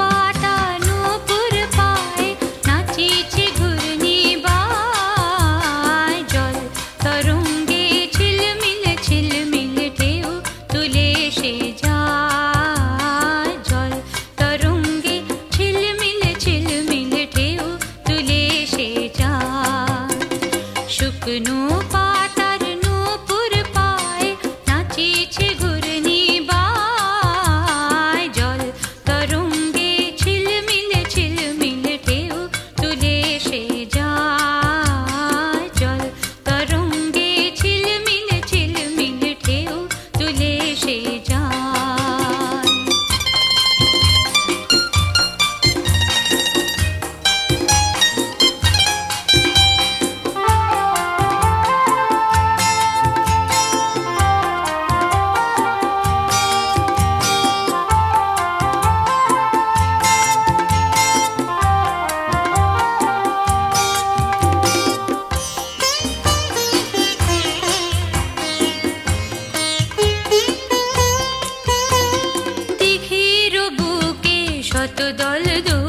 पापुर पाय नीचुर्निब जल Do do do.